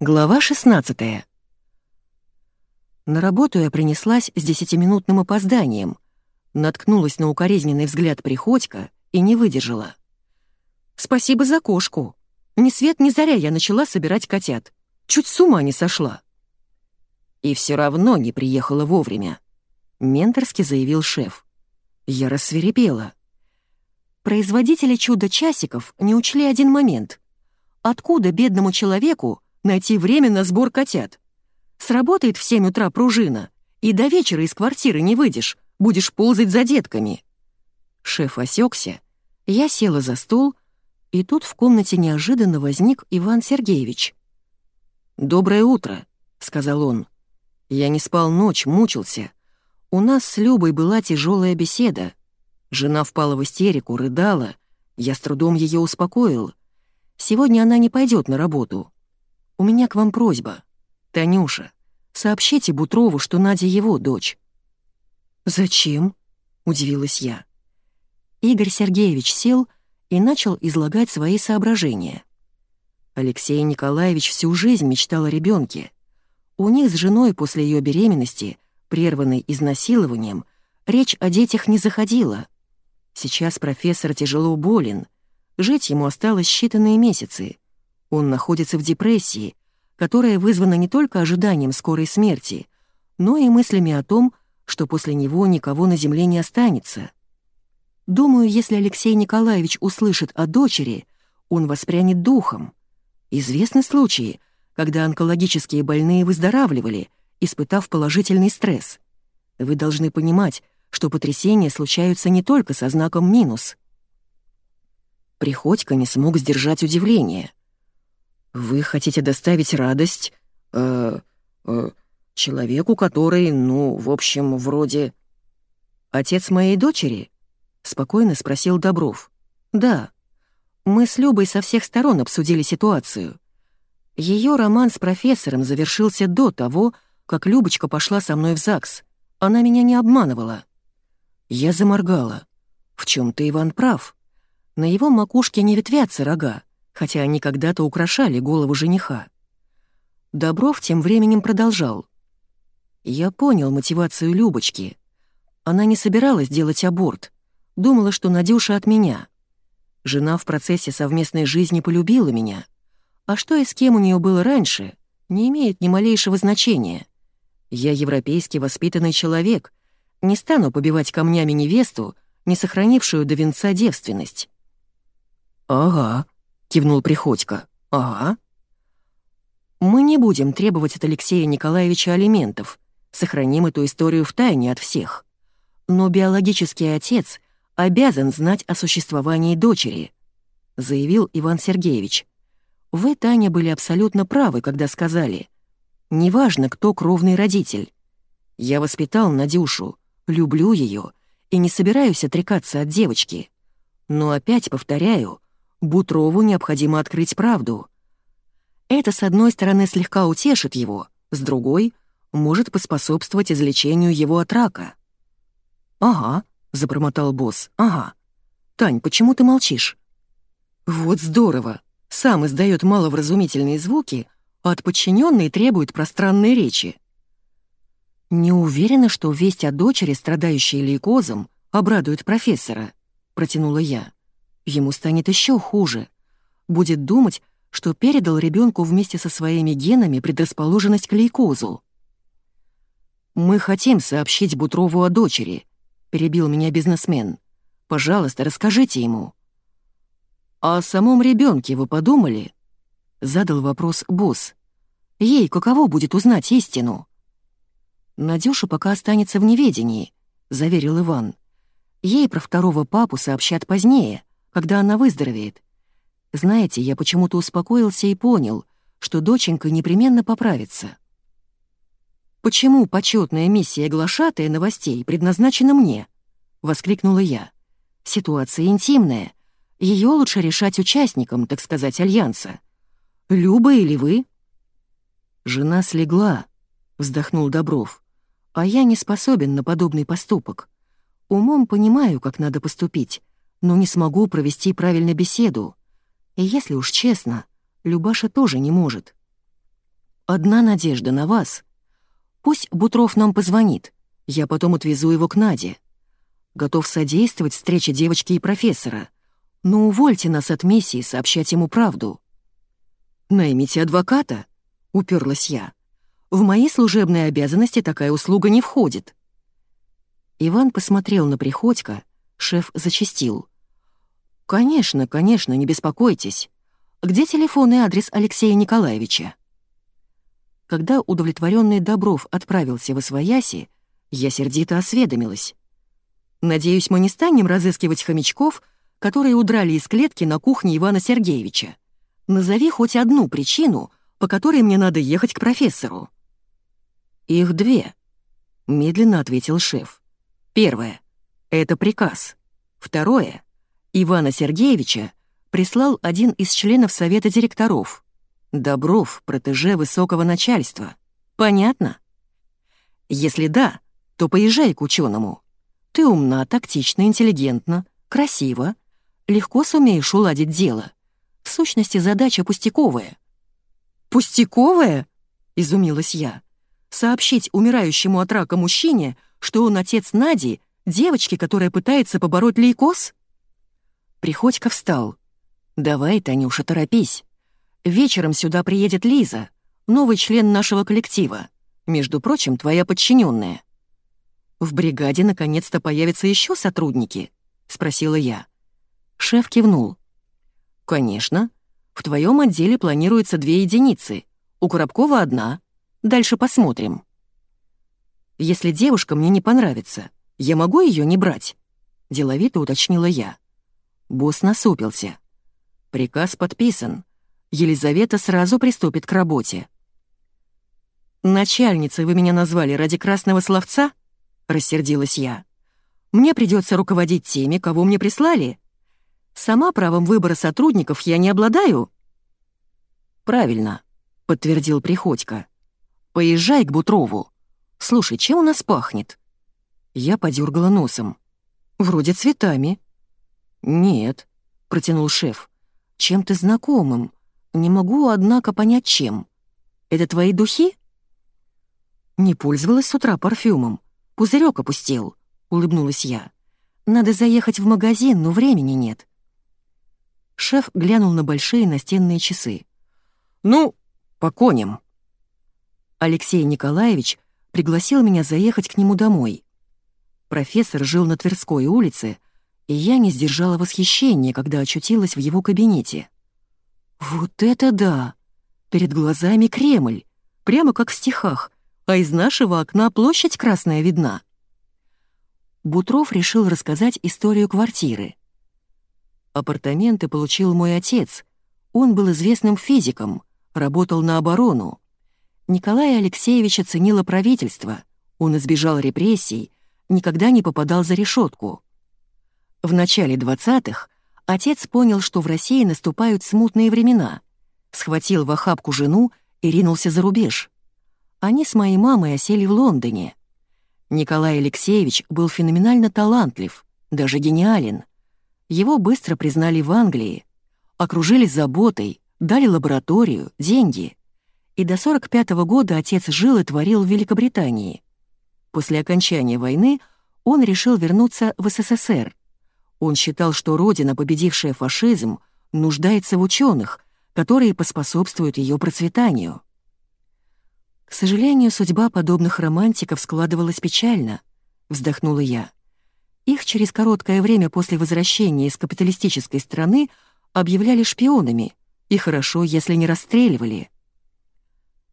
Глава 16 На работу я принеслась с десятиминутным опозданием, наткнулась на укоризненный взгляд Приходько и не выдержала. «Спасибо за кошку. Ни свет ни заря я начала собирать котят. Чуть с ума не сошла». «И все равно не приехала вовремя», — менторски заявил шеф. Я рассверепела. Производители чудо-часиков не учли один момент. Откуда бедному человеку найти время на сбор котят? Сработает в 7 утра пружина, и до вечера из квартиры не выйдешь, будешь ползать за детками. Шеф осекся, я села за стол, и тут в комнате неожиданно возник Иван Сергеевич. «Доброе утро», — сказал он. «Я не спал ночь, мучился. У нас с Любой была тяжелая беседа. Жена впала в истерику, рыдала. Я с трудом ее успокоил. Сегодня она не пойдет на работу. У меня к вам просьба. Танюша, сообщите Бутрову, что Надя его дочь». «Зачем?» — удивилась я. Игорь Сергеевич сел и начал излагать свои соображения. Алексей Николаевич всю жизнь мечтал о ребенке. У них с женой после ее беременности, прерванной изнасилованием, речь о детях не заходила. Сейчас профессор тяжело болен. Жить ему осталось считанные месяцы. Он находится в депрессии, которая вызвана не только ожиданием скорой смерти, но и мыслями о том, что после него никого на земле не останется. Думаю, если Алексей Николаевич услышит о дочери, он воспрянет духом. Известны случаи, когда онкологические больные выздоравливали, испытав положительный стресс. Вы должны понимать, что потрясения случаются не только со знаком минус. Приходько не смог сдержать удивление. «Вы хотите доставить радость э, э, человеку, который, ну, в общем, вроде...» «Отец моей дочери?» — спокойно спросил Добров. «Да. Мы с Любой со всех сторон обсудили ситуацию. Ее роман с профессором завершился до того, как Любочка пошла со мной в ЗАГС. Она меня не обманывала. Я заморгала. В чем-то Иван прав. На его макушке не ветвятся рога, хотя они когда-то украшали голову жениха. Добров тем временем продолжал. Я понял мотивацию Любочки. Она не собиралась делать аборт. Думала, что Надюша от меня. Жена в процессе совместной жизни полюбила меня. А что и с кем у нее было раньше, не имеет ни малейшего значения. Я европейски воспитанный человек — не стану побивать камнями невесту, не сохранившую до венца девственность». «Ага», — кивнул Приходько. «Ага». «Мы не будем требовать от Алексея Николаевича алиментов, сохраним эту историю в тайне от всех. Но биологический отец обязан знать о существовании дочери», — заявил Иван Сергеевич. «Вы, Таня, были абсолютно правы, когда сказали, неважно, кто кровный родитель. Я воспитал Надюшу, люблю ее и не собираюсь отрекаться от девочки. Но опять повторяю, Бутрову необходимо открыть правду. Это, с одной стороны, слегка утешит его, с другой — может поспособствовать излечению его от рака. «Ага», — забормотал босс, — «ага. Тань, почему ты молчишь?» «Вот здорово. Сам издает маловразумительные звуки, а от подчиненной требует пространной речи. «Не уверена, что весть о дочери, страдающей лейкозом, обрадует профессора», — протянула я. «Ему станет еще хуже. Будет думать, что передал ребенку вместе со своими генами предрасположенность к лейкозу». «Мы хотим сообщить Бутрову о дочери», — перебил меня бизнесмен. «Пожалуйста, расскажите ему». «А о самом ребенке вы подумали?» — задал вопрос босс. «Ей каково будет узнать истину?» «Надюша пока останется в неведении», — заверил Иван. «Ей про второго папу сообщат позднее, когда она выздоровеет. Знаете, я почему-то успокоился и понял, что доченька непременно поправится». «Почему почетная миссия глашатая новостей предназначена мне?» — воскликнула я. «Ситуация интимная. Ее лучше решать участникам, так сказать, альянса. Люба или вы?» «Жена слегла», — вздохнул Добров. А я не способен на подобный поступок. Умом понимаю, как надо поступить, но не смогу провести правильно беседу. И если уж честно, Любаша тоже не может. одна надежда на вас. Пусть Бутров нам позвонит, я потом отвезу его к Наде. Готов содействовать встрече девочки и профессора, но увольте нас от миссии сообщать ему правду». «Наймите адвоката», — уперлась я. «В мои служебные обязанности такая услуга не входит». Иван посмотрел на Приходько, шеф зачастил. «Конечно, конечно, не беспокойтесь. Где телефон и адрес Алексея Николаевича?» Когда удовлетворенный Добров отправился в Освояси, я сердито осведомилась. «Надеюсь, мы не станем разыскивать хомячков, которые удрали из клетки на кухне Ивана Сергеевича. Назови хоть одну причину, по которой мне надо ехать к профессору». «Их две», — медленно ответил шеф. Первое — это приказ. Второе — Ивана Сергеевича прислал один из членов Совета директоров. Добров, протеже высокого начальства. Понятно? Если да, то поезжай к ученому. Ты умна, тактична, интеллигентна, красива, легко сумеешь уладить дело. В сущности, задача пустяковая. «Пустяковая?» — изумилась я. «Сообщить умирающему от рака мужчине, что он отец Нади, девочки, которая пытается побороть лейкоз? Приходько встал. «Давай, Танюша, торопись. Вечером сюда приедет Лиза, новый член нашего коллектива. Между прочим, твоя подчиненная. «В бригаде наконец-то появятся еще сотрудники?» — спросила я. Шеф кивнул. «Конечно. В твоем отделе планируется две единицы. У Коробкова одна. Дальше посмотрим». Если девушка мне не понравится, я могу ее не брать?» — деловито уточнила я. Босс насупился. «Приказ подписан. Елизавета сразу приступит к работе». «Начальницей вы меня назвали ради красного словца?» — рассердилась я. «Мне придется руководить теми, кого мне прислали. Сама правом выбора сотрудников я не обладаю». «Правильно», — подтвердил Приходько. «Поезжай к Бутрову. Слушай, чем у нас пахнет?» Я подергала носом. «Вроде цветами». «Нет», — протянул шеф. «Чем-то знакомым. Не могу, однако, понять, чем. Это твои духи?» «Не пользовалась с утра парфюмом. Пузырек опустил», — улыбнулась я. «Надо заехать в магазин, но времени нет». Шеф глянул на большие настенные часы. «Ну, по коням». Алексей Николаевич пригласил меня заехать к нему домой. Профессор жил на Тверской улице, и я не сдержала восхищения, когда очутилась в его кабинете. «Вот это да! Перед глазами Кремль, прямо как в стихах, а из нашего окна площадь красная видна». Бутров решил рассказать историю квартиры. Апартаменты получил мой отец. Он был известным физиком, работал на оборону. Николая Алексеевича ценило правительство, он избежал репрессий, никогда не попадал за решетку. В начале 20-х отец понял, что в России наступают смутные времена, схватил в охапку жену и ринулся за рубеж. Они с моей мамой осели в Лондоне. Николай Алексеевич был феноменально талантлив, даже гениален. Его быстро признали в Англии, окружили заботой, дали лабораторию, деньги — и до 45 -го года отец жил и творил в Великобритании. После окончания войны он решил вернуться в СССР. Он считал, что родина, победившая фашизм, нуждается в ученых, которые поспособствуют ее процветанию. К сожалению, судьба подобных романтиков складывалась печально, вздохнула я. Их через короткое время после возвращения из капиталистической страны объявляли шпионами, и хорошо, если не расстреливали.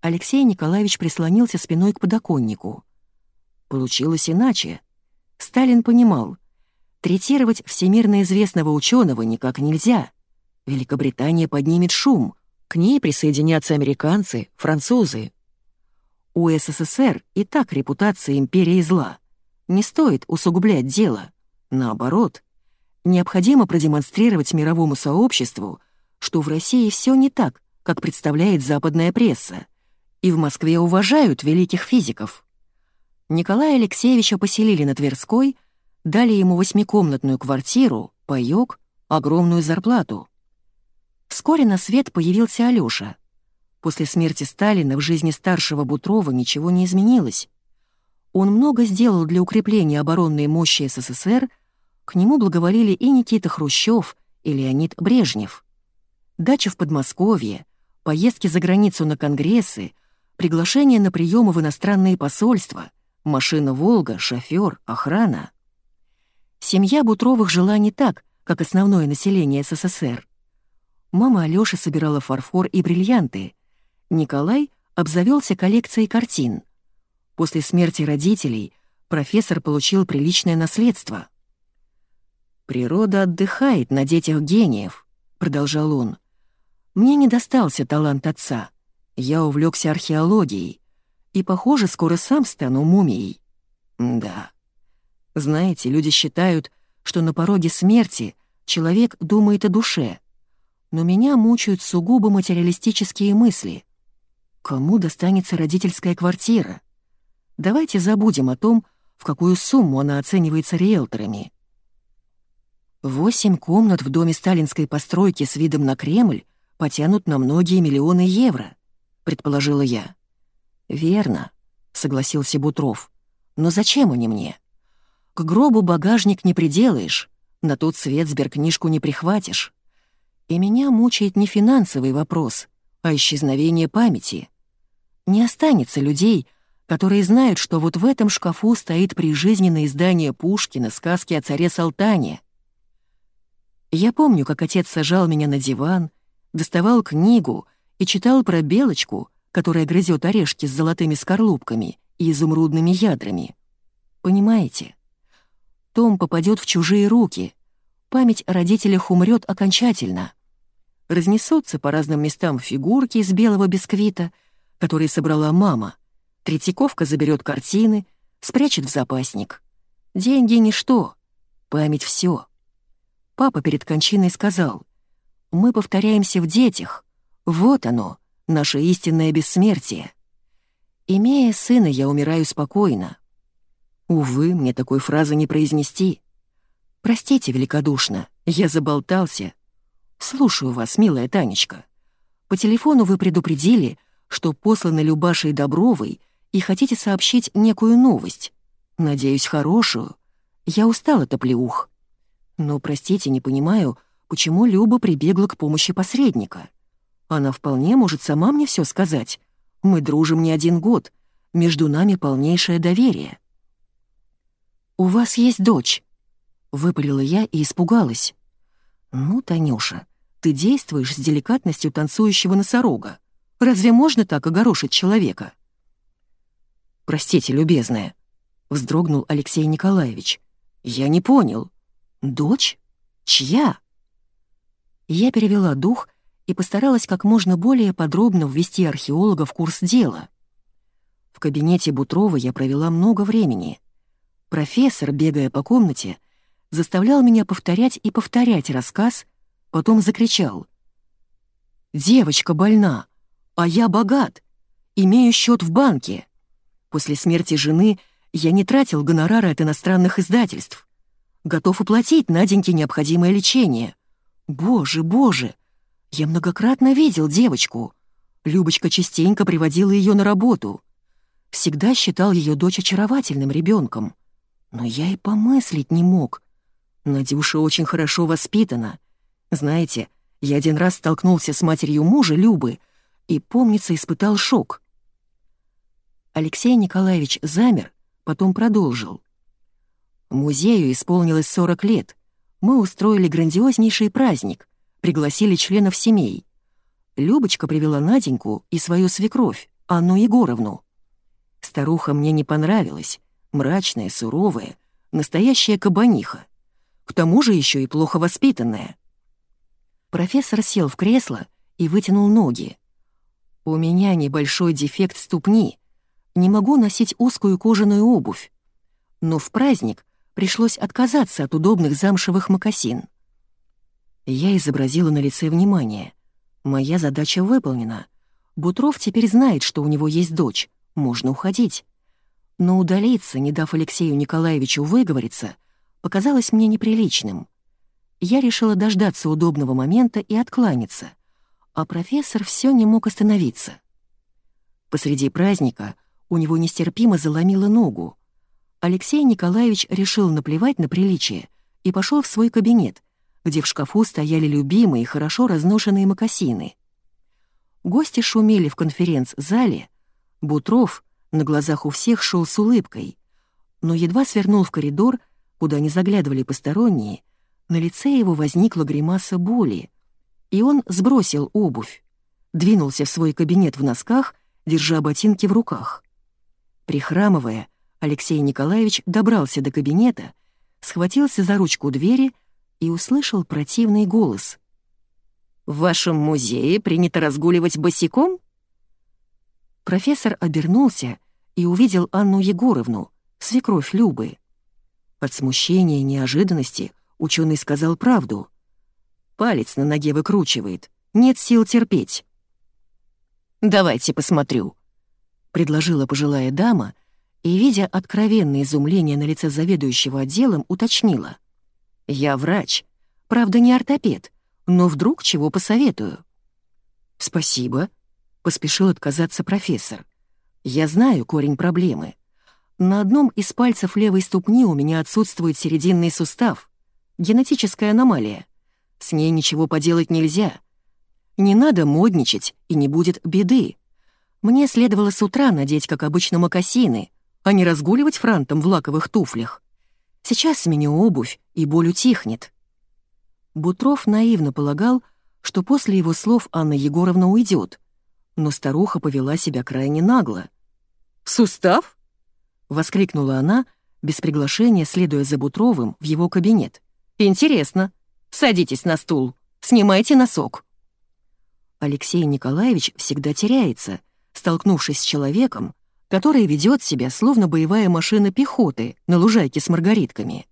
Алексей Николаевич прислонился спиной к подоконнику. Получилось иначе. Сталин понимал, третировать всемирно известного ученого никак нельзя. Великобритания поднимет шум, к ней присоединятся американцы, французы. У СССР и так репутация империи зла. Не стоит усугублять дело. Наоборот, необходимо продемонстрировать мировому сообществу, что в России все не так, как представляет западная пресса и в Москве уважают великих физиков. Николая Алексеевича поселили на Тверской, дали ему восьмикомнатную квартиру, паёк, огромную зарплату. Вскоре на свет появился Алёша. После смерти Сталина в жизни старшего Бутрова ничего не изменилось. Он много сделал для укрепления оборонной мощи СССР, к нему благоволили и Никита Хрущев, и Леонид Брежнев. Дача в Подмосковье, поездки за границу на конгрессы, приглашение на приемы в иностранные посольства, машина «Волга», шофер, охрана. Семья Бутровых жила не так, как основное население СССР. Мама Алёши собирала фарфор и бриллианты. Николай обзавелся коллекцией картин. После смерти родителей профессор получил приличное наследство. «Природа отдыхает на детях гениев», — продолжал он. «Мне не достался талант отца. Я увлекся археологией. И, похоже, скоро сам стану мумией. Да. Знаете, люди считают, что на пороге смерти человек думает о душе. Но меня мучают сугубо материалистические мысли. Кому достанется родительская квартира? Давайте забудем о том, в какую сумму она оценивается риэлторами. Восемь комнат в доме сталинской постройки с видом на Кремль потянут на многие миллионы евро, предположила я. Верно, согласился Бутров. Но зачем они мне? К гробу багажник не приделаешь, на тот свет сберкнижку не прихватишь. И меня мучает не финансовый вопрос, а исчезновение памяти. Не останется людей, которые знают, что вот в этом шкафу стоит прижизненное издание Пушкина сказки о царе Салтане — я помню, как отец сажал меня на диван, доставал книгу и читал про белочку, которая грызет орешки с золотыми скорлупками и изумрудными ядрами. Понимаете? Том попадет в чужие руки, память о родителях умрет окончательно. Разнесутся по разным местам фигурки из белого бисквита, которые собрала мама. Третьяковка заберет картины, спрячет в запасник. Деньги — ничто, память — все. Папа перед кончиной сказал, «Мы повторяемся в детях. Вот оно, наше истинное бессмертие. Имея сына, я умираю спокойно. Увы, мне такой фразы не произнести. Простите великодушно, я заболтался. Слушаю вас, милая Танечка. По телефону вы предупредили, что посланы Любашей Добровой и хотите сообщить некую новость. Надеюсь, хорошую. Я устала, топлеух. Но, простите, не понимаю, почему Люба прибегла к помощи посредника. Она вполне может сама мне все сказать. Мы дружим не один год. Между нами полнейшее доверие. «У вас есть дочь?» — выпалила я и испугалась. «Ну, Танюша, ты действуешь с деликатностью танцующего носорога. Разве можно так огорошить человека?» «Простите, любезная», — вздрогнул Алексей Николаевич. «Я не понял. Дочь? Чья? Я перевела дух и постаралась как можно более подробно ввести археолога в курс дела. В кабинете Бутрова я провела много времени. Профессор, бегая по комнате, заставлял меня повторять и повторять рассказ, потом закричал. «Девочка больна, а я богат, имею счет в банке. После смерти жены я не тратил гонорары от иностранных издательств готов уплатить Наденьке необходимое лечение. Боже, боже! Я многократно видел девочку. Любочка частенько приводила ее на работу. Всегда считал ее дочь очаровательным ребенком. Но я и помыслить не мог. Надюша очень хорошо воспитана. Знаете, я один раз столкнулся с матерью мужа Любы и, помнится, испытал шок. Алексей Николаевич замер, потом продолжил. Музею исполнилось 40 лет. Мы устроили грандиознейший праздник, пригласили членов семей. Любочка привела Наденьку и свою свекровь, Анну Егоровну. Старуха мне не понравилась, мрачная, суровая, настоящая кабаниха. К тому же еще и плохо воспитанная. Профессор сел в кресло и вытянул ноги. «У меня небольшой дефект ступни. Не могу носить узкую кожаную обувь. Но в праздник пришлось отказаться от удобных замшевых мокасин. Я изобразила на лице внимание. Моя задача выполнена. Бутров теперь знает, что у него есть дочь. Можно уходить. Но удалиться, не дав Алексею Николаевичу выговориться, показалось мне неприличным. Я решила дождаться удобного момента и откланяться, а профессор все не мог остановиться. Посреди праздника у него нестерпимо заломило ногу. Алексей Николаевич решил наплевать на приличие и пошел в свой кабинет, где в шкафу стояли любимые, хорошо разношенные мокасины. Гости шумели в конференц-зале, Бутров на глазах у всех шел с улыбкой, но едва свернул в коридор, куда не заглядывали посторонние, на лице его возникла гримаса боли, и он сбросил обувь, двинулся в свой кабинет в носках, держа ботинки в руках. Прихрамывая, Алексей Николаевич добрался до кабинета, схватился за ручку двери и услышал противный голос. «В вашем музее принято разгуливать босиком?» Профессор обернулся и увидел Анну Егоровну, свекровь Любы. От смущения и неожиданности ученый сказал правду. Палец на ноге выкручивает, нет сил терпеть. «Давайте посмотрю», — предложила пожилая дама и, видя откровенное изумление на лице заведующего отделом, уточнила. «Я врач, правда не ортопед, но вдруг чего посоветую?» «Спасибо», — поспешил отказаться профессор. «Я знаю корень проблемы. На одном из пальцев левой ступни у меня отсутствует серединный сустав. Генетическая аномалия. С ней ничего поделать нельзя. Не надо модничать, и не будет беды. Мне следовало с утра надеть, как обычно, мокасины, а не разгуливать франтом в лаковых туфлях. Сейчас сменю обувь, и боль утихнет». Бутров наивно полагал, что после его слов Анна Егоровна уйдет, но старуха повела себя крайне нагло. «Сустав?» — воскликнула она, без приглашения следуя за Бутровым в его кабинет. «Интересно. Садитесь на стул. Снимайте носок». Алексей Николаевич всегда теряется, столкнувшись с человеком, который ведет себя словно боевая машина пехоты на лужайке с маргаритками.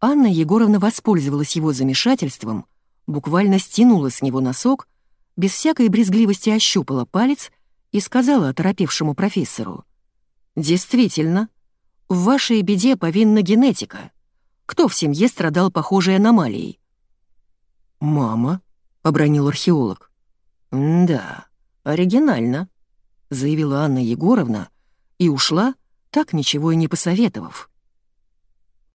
Анна Егоровна воспользовалась его замешательством, буквально стянула с него носок, без всякой брезгливости ощупала палец и сказала оторопевшему профессору. Действительно, в вашей беде повинна генетика. Кто в семье страдал похожей аномалией? «Мама», — обронил археолог. «Да, оригинально», — заявила Анна Егоровна и ушла, так ничего и не посоветовав.